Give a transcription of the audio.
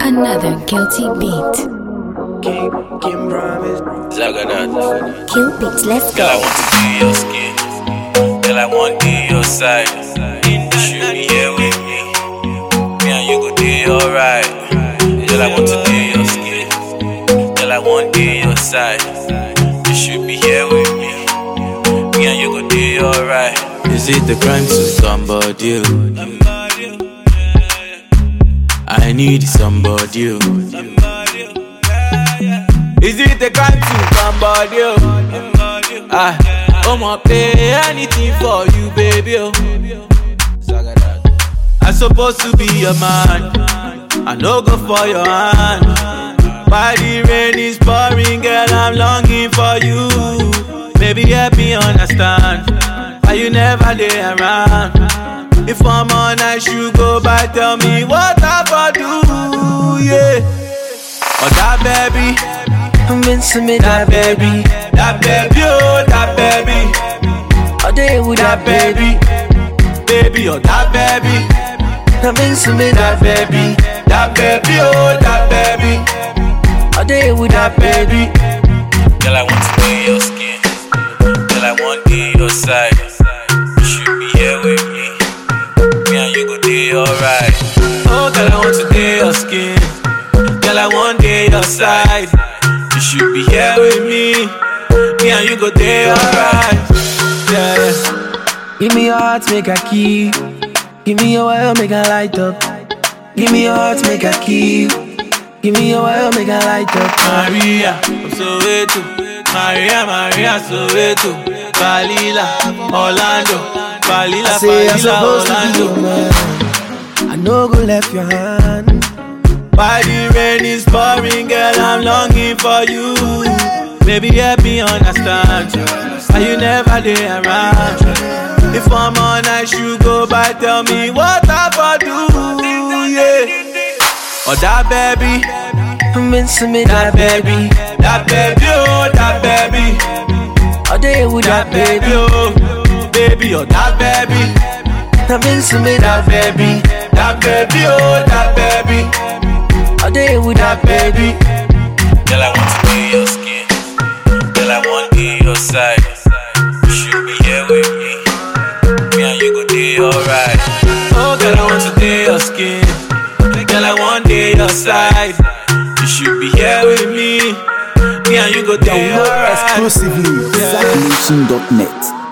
Another guilty beat. King, Kim promise. Zagadad. Kill beats, let's Girl, I go. want to be your skin. Girl, I want to be your side. You should be here with me. Me and you go do alright. Girl, I want to be your skin. Girl, I want to be your side. You should be here with me. Me and you go do alright. Is it the crime to somebody? I need somebody. oh. Is it the crime to somebody? oh? I, I'ma pay anything for you, baby. Oh. I supposed to be your man. I no go for your hand. Why the rain is pouring, girl, I'm longing for you. Baby, help me understand. Why you never lay around? If I'm on night, you go by, tell me what I for do, yeah. Oh, that baby, I'm into me that that baby, that baby, oh, that baby, All day with that that baby, baby baby, oh, that baby, I'm into me that that baby, that baby, oh, that baby, All day with that that baby. Girl, I want to be your skin. Girl, I want to be your side. Girl, I want to day your skin. Girl, I want day your side. You should be here with me. Me and you go day alright. Yeah. Give me your heart, make a key Give me your oil, make a light up Give me your heart, make a key Give me your oil, make a light up Maria, I'm so Soweto. Maria, Maria, so Soweto. Balila, Orlando. Balila, I Balila, supposed to be Orlando. I go left your hand. Why the rain is pouring, girl, I'm longing for you. Baby, help me understand. Why you never lay around? If I'm on night, you go by, tell me what I for do, yeah. Oh, that baby, I'm into me that baby, that baby, oh, that baby, All day with that that baby, baby. oh, baby, oh, that baby, I'm into me that that baby, that baby, oh, that baby, All day with that that baby baby. Girl, I want to be your skin. Girl, I want to be your side. You should be here with me. Me and you go do alright. Oh, girl, I want to day your skin. Girl, I want day your side. You should be here with me. Me and you go day Download alright. exclusively Yeah. ZackNation.net.